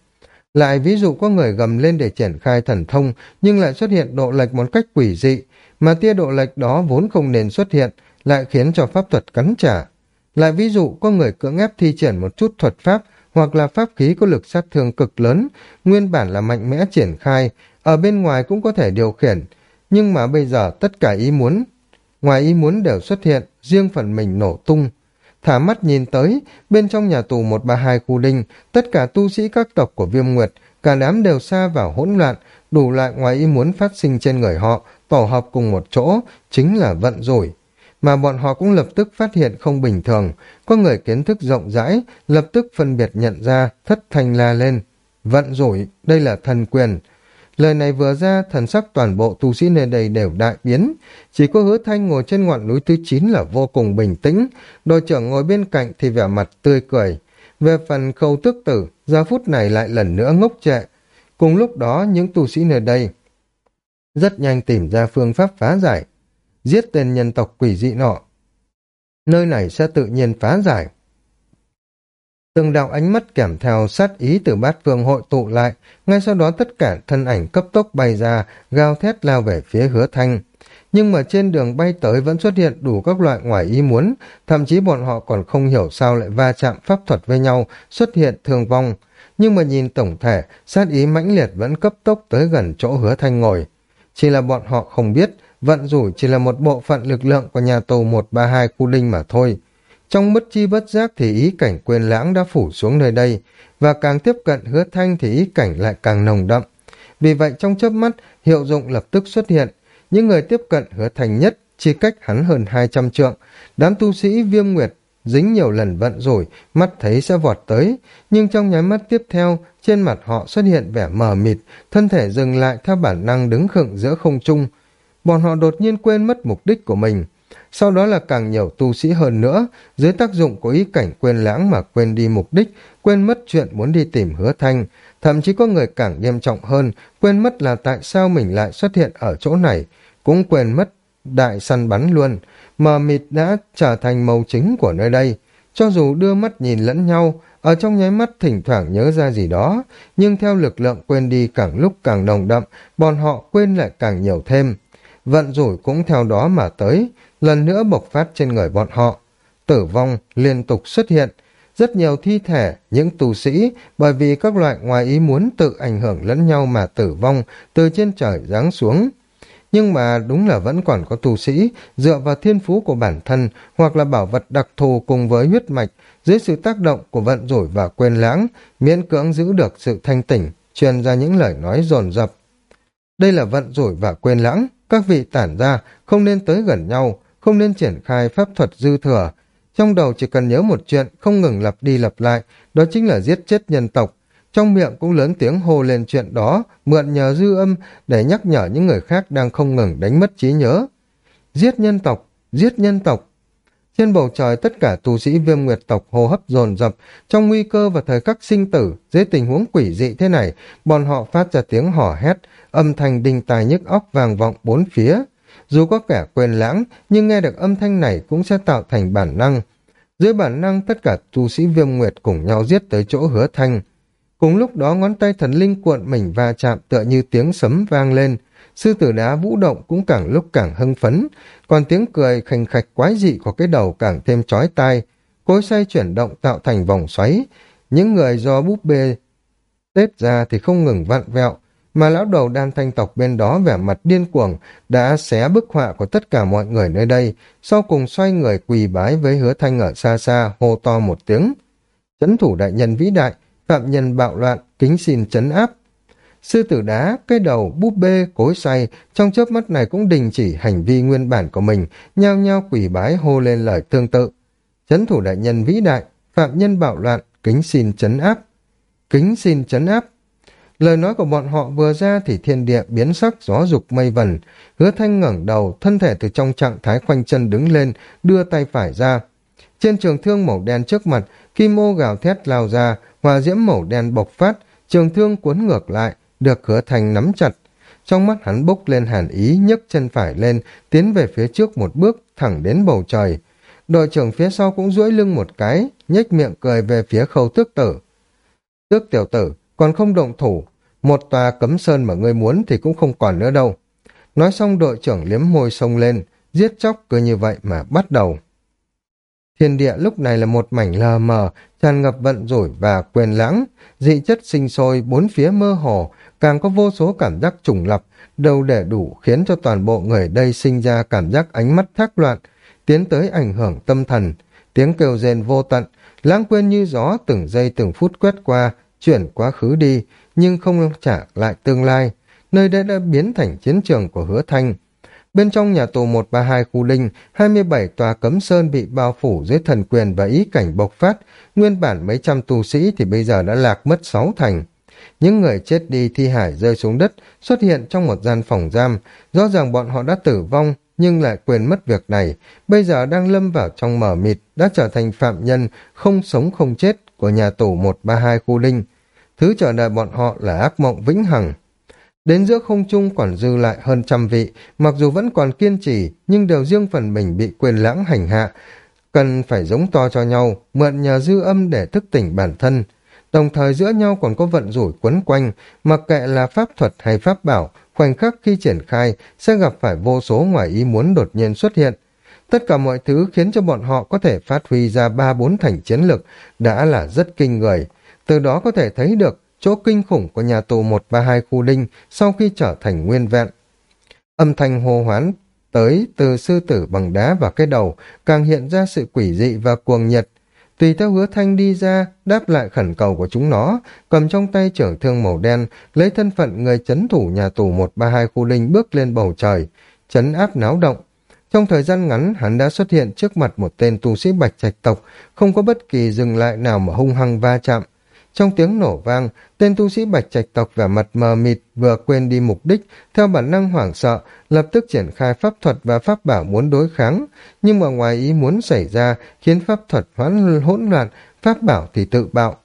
Lại ví dụ có người gầm lên để triển khai thần thông nhưng lại xuất hiện độ lệch một cách quỷ dị mà tia độ lệch đó vốn không nên xuất hiện lại khiến cho pháp thuật cắn trả. Lại ví dụ có người cưỡng ép thi triển một chút thuật pháp hoặc là pháp khí có lực sát thương cực lớn, nguyên bản là mạnh mẽ triển khai, ở bên ngoài cũng có thể điều khiển, nhưng mà bây giờ tất cả ý muốn, ngoài ý muốn đều xuất hiện, riêng phần mình nổ tung. Thả mắt nhìn tới, bên trong nhà tù 132 khu đinh, tất cả tu sĩ các tộc của Viêm Nguyệt, cả đám đều xa vào hỗn loạn, đủ loại ngoài ý muốn phát sinh trên người họ, tổ hợp cùng một chỗ, chính là vận rủi mà bọn họ cũng lập tức phát hiện không bình thường. Có người kiến thức rộng rãi, lập tức phân biệt nhận ra, thất thành la lên. Vận rủi, đây là thần quyền. Lời này vừa ra, thần sắc toàn bộ tu sĩ nơi đây đều đại biến. Chỉ có hứa thanh ngồi trên ngọn núi thứ 9 là vô cùng bình tĩnh. Đội trưởng ngồi bên cạnh thì vẻ mặt tươi cười. Về phần khâu tước tử, giờ phút này lại lần nữa ngốc trệ. Cùng lúc đó, những tu sĩ nơi đây rất nhanh tìm ra phương pháp phá giải giết tên nhân tộc quỷ dị nọ. Nơi này sẽ tự nhiên phá giải. Từng đạo ánh mắt kèm theo sát ý từ bát phương hội tụ lại, ngay sau đó tất cả thân ảnh cấp tốc bay ra, gào thét lao về phía hứa thanh. Nhưng mà trên đường bay tới vẫn xuất hiện đủ các loại ngoài ý muốn, thậm chí bọn họ còn không hiểu sao lại va chạm pháp thuật với nhau, xuất hiện thương vong. Nhưng mà nhìn tổng thể, sát ý mãnh liệt vẫn cấp tốc tới gần chỗ hứa thanh ngồi. Chỉ là bọn họ không biết, vận rủi chỉ là một bộ phận lực lượng của nhà tù 132 khu Đinh mà thôi. Trong bất chi bất giác thì ý cảnh quên lãng đã phủ xuống nơi đây, và càng tiếp cận hứa thanh thì ý cảnh lại càng nồng đậm. Vì vậy trong chớp mắt, hiệu dụng lập tức xuất hiện. Những người tiếp cận hứa thanh nhất chỉ cách hắn hơn 200 trượng. Đám tu sĩ viêm nguyệt dính nhiều lần vận rủi, mắt thấy sẽ vọt tới, nhưng trong nháy mắt tiếp theo, trên mặt họ xuất hiện vẻ mờ mịt, thân thể dừng lại theo bản năng đứng khựng giữa không trung, bọn họ đột nhiên quên mất mục đích của mình. Sau đó là càng nhiều tu sĩ hơn nữa, dưới tác dụng của ý cảnh quên lãng mà quên đi mục đích, quên mất chuyện muốn đi tìm hứa thanh, thậm chí có người càng nghiêm trọng hơn, quên mất là tại sao mình lại xuất hiện ở chỗ này, cũng quên mất đại săn bắn luôn, mờ mịt đã trở thành màu chính của nơi đây. Cho dù đưa mắt nhìn lẫn nhau, ở trong nháy mắt thỉnh thoảng nhớ ra gì đó, nhưng theo lực lượng quên đi càng lúc càng nồng đậm, bọn họ quên lại càng nhiều thêm vận rủi cũng theo đó mà tới, lần nữa bộc phát trên người bọn họ. Tử vong liên tục xuất hiện, rất nhiều thi thể, những tù sĩ bởi vì các loại ngoài ý muốn tự ảnh hưởng lẫn nhau mà tử vong từ trên trời giáng xuống. Nhưng mà đúng là vẫn còn có tù sĩ dựa vào thiên phú của bản thân hoặc là bảo vật đặc thù cùng với huyết mạch dưới sự tác động của vận rủi và quên lãng miễn cưỡng giữ được sự thanh tỉnh truyền ra những lời nói dồn dập. Đây là vận rủi và quên lãng, các vị tản ra, không nên tới gần nhau, không nên triển khai pháp thuật dư thừa. Trong đầu chỉ cần nhớ một chuyện, không ngừng lặp đi lặp lại, đó chính là giết chết nhân tộc. Trong miệng cũng lớn tiếng hô lên chuyện đó, mượn nhờ dư âm để nhắc nhở những người khác đang không ngừng đánh mất trí nhớ. Giết nhân tộc, giết nhân tộc. Trên bầu trời tất cả tu sĩ viêm nguyệt tộc hô hấp dồn dập, trong nguy cơ và thời khắc sinh tử, dưới tình huống quỷ dị thế này, bọn họ phát ra tiếng hò hét, âm thanh đinh tài nhức óc vang vọng bốn phía. Dù có vẻ quên lãng, nhưng nghe được âm thanh này cũng sẽ tạo thành bản năng. Dưới bản năng tất cả tu sĩ viêm nguyệt cùng nhau giết tới chỗ hứa thanh. Cùng lúc đó ngón tay thần linh cuộn mình va chạm tựa như tiếng sấm vang lên. Sư tử đá vũ động cũng càng lúc càng hưng phấn, còn tiếng cười khành khạch quái dị của cái đầu càng thêm chói tai. Cối xoay chuyển động tạo thành vòng xoáy. Những người do búp bê tết ra thì không ngừng vặn vẹo, mà lão đầu đan thanh tộc bên đó vẻ mặt điên cuồng đã xé bức họa của tất cả mọi người nơi đây, sau cùng xoay người quỳ bái với hứa thanh ở xa xa, hô to một tiếng. Chấn thủ đại nhân vĩ đại, phạm nhân bạo loạn, kính xin chấn áp. Sư tử đá, cái đầu, búp bê, cối xoay, trong chớp mắt này cũng đình chỉ hành vi nguyên bản của mình, nhao nhao quỳ bái hô lên lời tương tự. Chấn thủ đại nhân vĩ đại, phạm nhân bạo loạn, kính xin chấn áp. Kính xin chấn áp. Lời nói của bọn họ vừa ra thì thiên địa biến sắc gió dục mây vần. Hứa thanh ngẩng đầu, thân thể từ trong trạng thái khoanh chân đứng lên, đưa tay phải ra. Trên trường thương màu đen trước mặt, kim ô gào thét lao ra, hòa diễm màu đen bộc phát, trường thương cuốn ngược lại, được hứa thanh nắm chặt. Trong mắt hắn bốc lên hàn ý, nhấc chân phải lên, tiến về phía trước một bước, thẳng đến bầu trời. Đội trưởng phía sau cũng duỗi lưng một cái, nhếch miệng cười về phía khâu tước tử. Tước tiểu tử, còn không động thủ, một tòa cấm sơn mà ngươi muốn thì cũng không còn nữa đâu. Nói xong đội trưởng liếm môi sông lên, giết chóc cứ như vậy mà bắt đầu. Thiên địa lúc này là một mảnh lờ mờ, tràn ngập vận rủi và quyền lãng, dị chất sinh sôi bốn phía mơ hồ, càng có vô số cảm giác trùng lập, đâu để đủ khiến cho toàn bộ người đây sinh ra cảm giác ánh mắt thác loạn, tiến tới ảnh hưởng tâm thần, tiếng kêu rên vô tận, lãng quên như gió từng giây từng phút quét qua, chuyển quá khứ đi, nhưng không trả lại tương lai. Nơi đây đã biến thành chiến trường của hứa thanh. Bên trong nhà tù 132 khu linh, 27 tòa cấm sơn bị bao phủ dưới thần quyền và ý cảnh bộc phát, nguyên bản mấy trăm tu sĩ thì bây giờ đã lạc mất sáu thành. Những người chết đi thi hải rơi xuống đất, xuất hiện trong một gian phòng giam, rõ ràng bọn họ đã tử vong, nhưng lại quên mất việc này, bây giờ đang lâm vào trong mở mịt, đã trở thành phạm nhân không sống không chết của nhà tù 132 khu linh thứ chờ đợi bọn họ là ác mộng vĩnh hằng. Đến giữa không trung còn dư lại hơn trăm vị, mặc dù vẫn còn kiên trì, nhưng đều riêng phần mình bị quyền lãng hành hạ, cần phải giống to cho nhau, mượn nhờ dư âm để thức tỉnh bản thân. Đồng thời giữa nhau còn có vận rủi quấn quanh, mặc kệ là pháp thuật hay pháp bảo, khoảnh khắc khi triển khai sẽ gặp phải vô số ngoài ý muốn đột nhiên xuất hiện. Tất cả mọi thứ khiến cho bọn họ có thể phát huy ra ba bốn thành chiến lực đã là rất kinh người từ đó có thể thấy được chỗ kinh khủng của nhà tù 132 khu đinh sau khi trở thành nguyên vẹn. Âm thanh hô hoán tới từ sư tử bằng đá và cái đầu càng hiện ra sự quỷ dị và cuồng nhiệt. Tùy theo hứa thanh đi ra, đáp lại khẩn cầu của chúng nó, cầm trong tay trưởng thương màu đen, lấy thân phận người chấn thủ nhà tù 132 khu linh bước lên bầu trời, chấn áp náo động. Trong thời gian ngắn, hắn đã xuất hiện trước mặt một tên tu sĩ bạch trạch tộc, không có bất kỳ dừng lại nào mà hung hăng va chạm. Trong tiếng nổ vang, tên tu sĩ bạch trạch tộc vẻ mặt mờ mịt vừa quên đi mục đích, theo bản năng hoảng sợ, lập tức triển khai pháp thuật và pháp bảo muốn đối kháng, nhưng mà ngoài ý muốn xảy ra khiến pháp thuật hoãn hỗn loạn, pháp bảo thì tự bạo.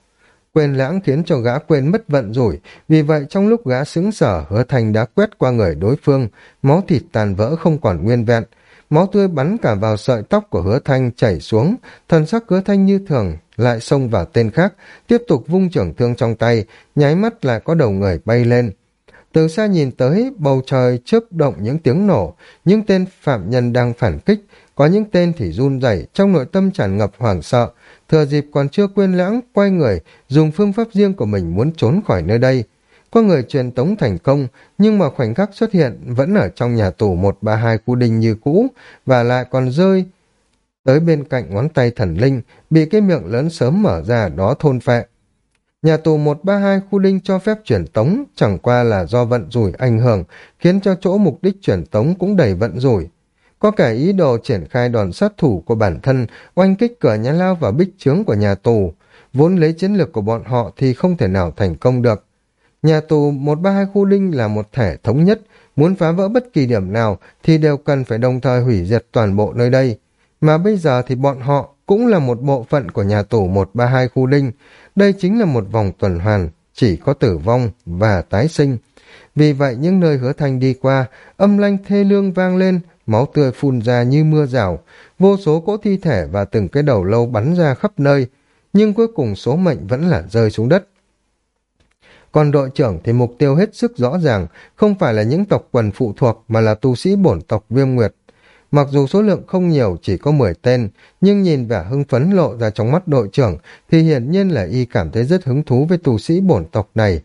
Quên lãng khiến cho gã quên mất vận rủi, vì vậy trong lúc gã xứng sở hứa thành đã quét qua người đối phương, máu thịt tàn vỡ không còn nguyên vẹn, máu tươi bắn cả vào sợi tóc của hứa thanh chảy xuống, thần sắc hứa thanh như thường, lại xông vào tên khác, tiếp tục vung trưởng thương trong tay, nháy mắt lại có đầu người bay lên. Từ xa nhìn tới, bầu trời chớp động những tiếng nổ, những tên phạm nhân đang phản kích, có những tên thì run rẩy trong nội tâm tràn ngập hoảng sợ, thừa dịp còn chưa quên lãng, quay người, dùng phương pháp riêng của mình muốn trốn khỏi nơi đây. Có người truyền tống thành công, nhưng mà khoảnh khắc xuất hiện vẫn ở trong nhà tù 132 khu đình như cũ, và lại còn rơi tới bên cạnh ngón tay thần linh, bị cái miệng lớn sớm mở ra đó thôn phệ. Nhà tù 132 khu linh cho phép chuyển tống, chẳng qua là do vận rủi ảnh hưởng, khiến cho chỗ mục đích chuyển tống cũng đầy vận rủi. Có cả ý đồ triển khai đòn sát thủ của bản thân, oanh kích cửa nhà lao vào bích trướng của nhà tù. Vốn lấy chiến lược của bọn họ thì không thể nào thành công được. Nhà tù 132 khu linh là một thể thống nhất, muốn phá vỡ bất kỳ điểm nào thì đều cần phải đồng thời hủy diệt toàn bộ nơi đây. Mà bây giờ thì bọn họ cũng là một bộ phận của nhà tù 132 khu linh. Đây chính là một vòng tuần hoàn, chỉ có tử vong và tái sinh. Vì vậy những nơi hứa thanh đi qua, âm lanh thê lương vang lên, máu tươi phun ra như mưa rào, vô số cỗ thi thể và từng cái đầu lâu bắn ra khắp nơi, nhưng cuối cùng số mệnh vẫn là rơi xuống đất. Còn đội trưởng thì mục tiêu hết sức rõ ràng, không phải là những tộc quần phụ thuộc mà là tu sĩ bổn tộc viêm nguyệt. Mặc dù số lượng không nhiều, chỉ có 10 tên, nhưng nhìn vẻ hưng phấn lộ ra trong mắt đội trưởng thì hiển nhiên là y cảm thấy rất hứng thú với tù sĩ bổn tộc này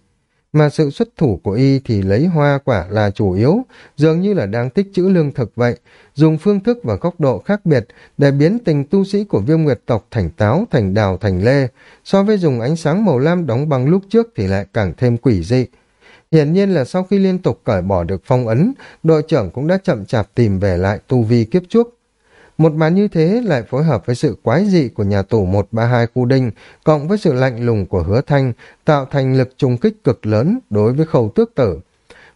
mà sự xuất thủ của y thì lấy hoa quả là chủ yếu, dường như là đang tích trữ lương thực vậy, dùng phương thức và góc độ khác biệt để biến tình tu sĩ của viêm nguyệt tộc thành táo, thành đào, thành lê, so với dùng ánh sáng màu lam đóng băng lúc trước thì lại càng thêm quỷ dị. Hiển nhiên là sau khi liên tục cởi bỏ được phong ấn, đội trưởng cũng đã chậm chạp tìm về lại tu vi kiếp trước, một màn như thế lại phối hợp với sự quái dị của nhà tù 132 khu đinh, cộng với sự lạnh lùng của hứa thanh, tạo thành lực trùng kích cực lớn đối với khâu tước tử.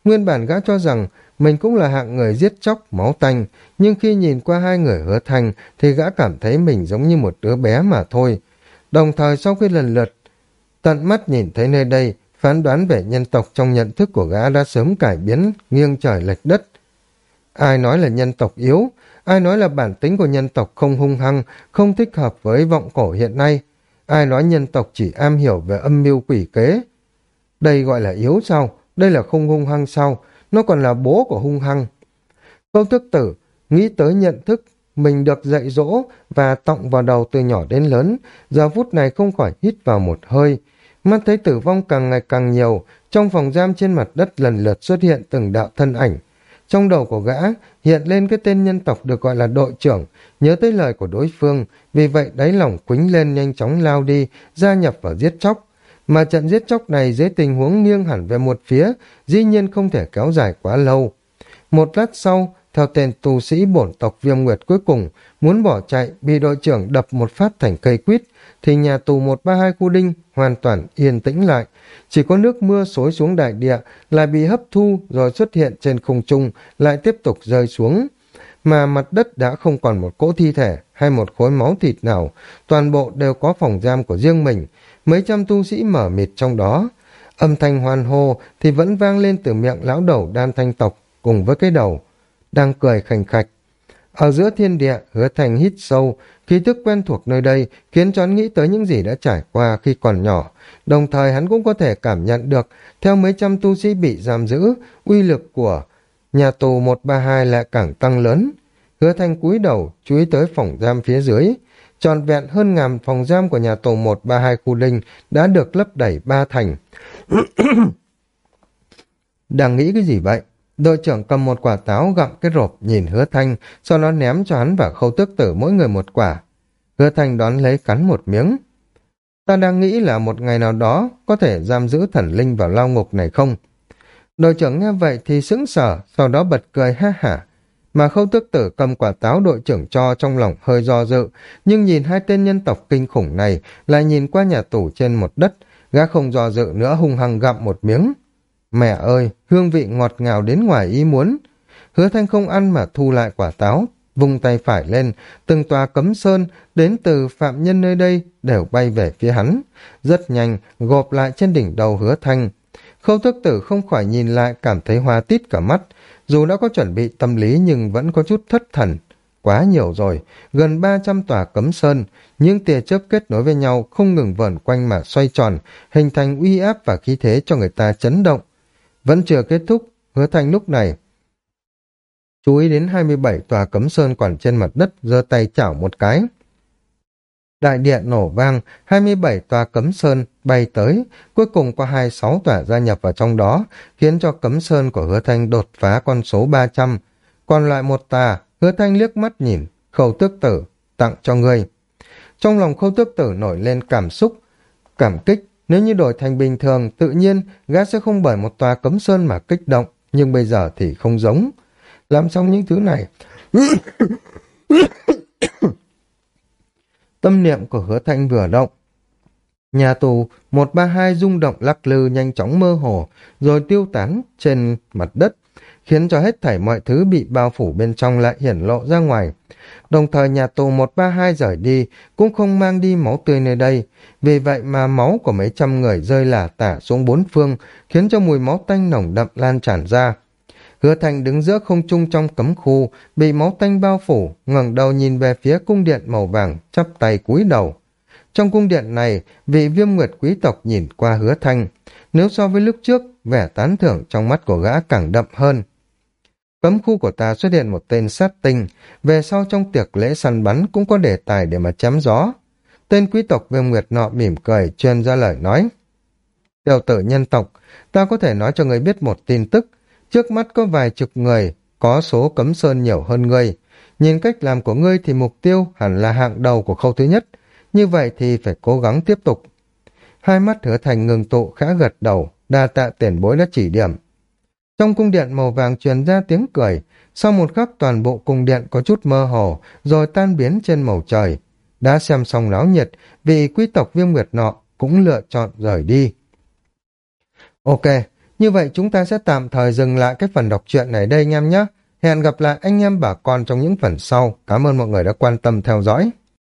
Nguyên bản gã cho rằng mình cũng là hạng người giết chóc, máu tanh, nhưng khi nhìn qua hai người hứa thanh thì gã cảm thấy mình giống như một đứa bé mà thôi. Đồng thời sau khi lần lượt tận mắt nhìn thấy nơi đây, phán đoán về nhân tộc trong nhận thức của gã đã sớm cải biến nghiêng trời lệch đất. Ai nói là nhân tộc yếu, Ai nói là bản tính của nhân tộc không hung hăng, không thích hợp với vọng cổ hiện nay? Ai nói nhân tộc chỉ am hiểu về âm mưu quỷ kế? Đây gọi là yếu sao? Đây là không hung hăng sao? Nó còn là bố của hung hăng. Câu thức tử nghĩ tới nhận thức mình được dạy dỗ và tọng vào đầu từ nhỏ đến lớn, giờ phút này không khỏi hít vào một hơi. Mắt thấy tử vong càng ngày càng nhiều, trong phòng giam trên mặt đất lần lượt xuất hiện từng đạo thân ảnh, trong đầu của gã hiện lên cái tên nhân tộc được gọi là đội trưởng, nhớ tới lời của đối phương, vì vậy đáy lòng quính lên nhanh chóng lao đi, gia nhập vào giết chóc. Mà trận giết chóc này dưới tình huống nghiêng hẳn về một phía, dĩ nhiên không thể kéo dài quá lâu. Một lát sau, theo tên tu sĩ bổn tộc viêm nguyệt cuối cùng, muốn bỏ chạy, bị đội trưởng đập một phát thành cây quýt, thì nhà tù 132 khu đinh hoàn toàn yên tĩnh lại. Chỉ có nước mưa xối xuống đại địa lại bị hấp thu rồi xuất hiện trên không trung lại tiếp tục rơi xuống. Mà mặt đất đã không còn một cỗ thi thể hay một khối máu thịt nào, toàn bộ đều có phòng giam của riêng mình, mấy trăm tu sĩ mở mịt trong đó. Âm thanh hoan hô thì vẫn vang lên từ miệng lão đầu đan thanh tộc cùng với cái đầu, đang cười khành khạch. Ở giữa thiên địa, hứa thành hít sâu, khí thức quen thuộc nơi đây khiến cho hắn nghĩ tới những gì đã trải qua khi còn nhỏ. Đồng thời hắn cũng có thể cảm nhận được, theo mấy trăm tu sĩ bị giam giữ, uy lực của nhà tù 132 lại càng tăng lớn. Hứa thành cúi đầu, chú ý tới phòng giam phía dưới. Tròn vẹn hơn ngàn phòng giam của nhà tù 132 khu linh đã được lấp đầy ba thành. Đang nghĩ cái gì vậy? Đội trưởng cầm một quả táo gặm cái rộp nhìn hứa thanh, sau đó ném cho hắn và khâu tước tử mỗi người một quả. Hứa thanh đón lấy cắn một miếng. Ta đang nghĩ là một ngày nào đó có thể giam giữ thần linh vào lao ngục này không? Đội trưởng nghe vậy thì sững sờ, sau đó bật cười ha hả. Mà khâu tước tử cầm quả táo đội trưởng cho trong lòng hơi do dự, nhưng nhìn hai tên nhân tộc kinh khủng này lại nhìn qua nhà tù trên một đất, gã không do dự nữa hung hăng gặm một miếng. Mẹ ơi, hương vị ngọt ngào đến ngoài ý muốn. Hứa thanh không ăn mà thu lại quả táo, vùng tay phải lên, từng tòa cấm sơn đến từ phạm nhân nơi đây đều bay về phía hắn. Rất nhanh, gộp lại trên đỉnh đầu hứa thanh. Khâu thức tử không khỏi nhìn lại cảm thấy hoa tít cả mắt. Dù đã có chuẩn bị tâm lý nhưng vẫn có chút thất thần. Quá nhiều rồi, gần 300 tòa cấm sơn, những tia chớp kết nối với nhau không ngừng vẩn quanh mà xoay tròn, hình thành uy áp và khí thế cho người ta chấn động. Vẫn chưa kết thúc, hứa thanh lúc này. Chú ý đến 27 tòa cấm sơn còn trên mặt đất, giơ tay chảo một cái. Đại điện nổ vang, 27 tòa cấm sơn bay tới, cuối cùng có 26 tòa gia nhập vào trong đó, khiến cho cấm sơn của hứa thanh đột phá con số 300. Còn lại một tà, hứa thanh liếc mắt nhìn, khẩu tước tử, tặng cho ngươi. Trong lòng khâu tước tử nổi lên cảm xúc, cảm kích, nếu như đổi thành bình thường, tự nhiên gã sẽ không bởi một tòa cấm sơn mà kích động, nhưng bây giờ thì không giống. Làm xong những thứ này... Tâm niệm của hứa thanh vừa động. Nhà tù 132 rung động lắc lư nhanh chóng mơ hồ, rồi tiêu tán trên mặt đất, khiến cho hết thảy mọi thứ bị bao phủ bên trong lại hiển lộ ra ngoài. Đồng thời nhà tù 132 rời đi cũng không mang đi máu tươi nơi đây, vì vậy mà máu của mấy trăm người rơi lả tả xuống bốn phương, khiến cho mùi máu tanh nồng đậm lan tràn ra. Hứa Thành đứng giữa không trung trong cấm khu, bị máu tanh bao phủ, ngẩng đầu nhìn về phía cung điện màu vàng, chắp tay cúi đầu. Trong cung điện này, vị viêm nguyệt quý tộc nhìn qua hứa thanh. Nếu so với lúc trước, vẻ tán thưởng trong mắt của gã càng đậm hơn. Cấm khu của ta xuất hiện một tên sát tinh, về sau trong tiệc lễ săn bắn cũng có đề tài để mà chém gió. Tên quý tộc viêm nguyệt nọ mỉm cười, truyền ra lời nói. Tiểu tử nhân tộc, ta có thể nói cho người biết một tin tức. Trước mắt có vài chục người, có số cấm sơn nhiều hơn ngươi. Nhìn cách làm của ngươi thì mục tiêu hẳn là hạng đầu của khâu thứ nhất. Như vậy thì phải cố gắng tiếp tục. Hai mắt hứa thành ngừng tụ khá gật đầu, đa tạ tiền bối đã chỉ điểm. Trong cung điện màu vàng truyền ra tiếng cười, sau một khắc toàn bộ cung điện có chút mơ hồ, rồi tan biến trên màu trời. Đã xem xong náo nhiệt, vị quý tộc viêm nguyệt nọ cũng lựa chọn rời đi. Ok, như vậy chúng ta sẽ tạm thời dừng lại cái phần đọc truyện này đây anh em nhé. Hẹn gặp lại anh em bà con trong những phần sau. Cảm ơn mọi người đã quan tâm theo dõi.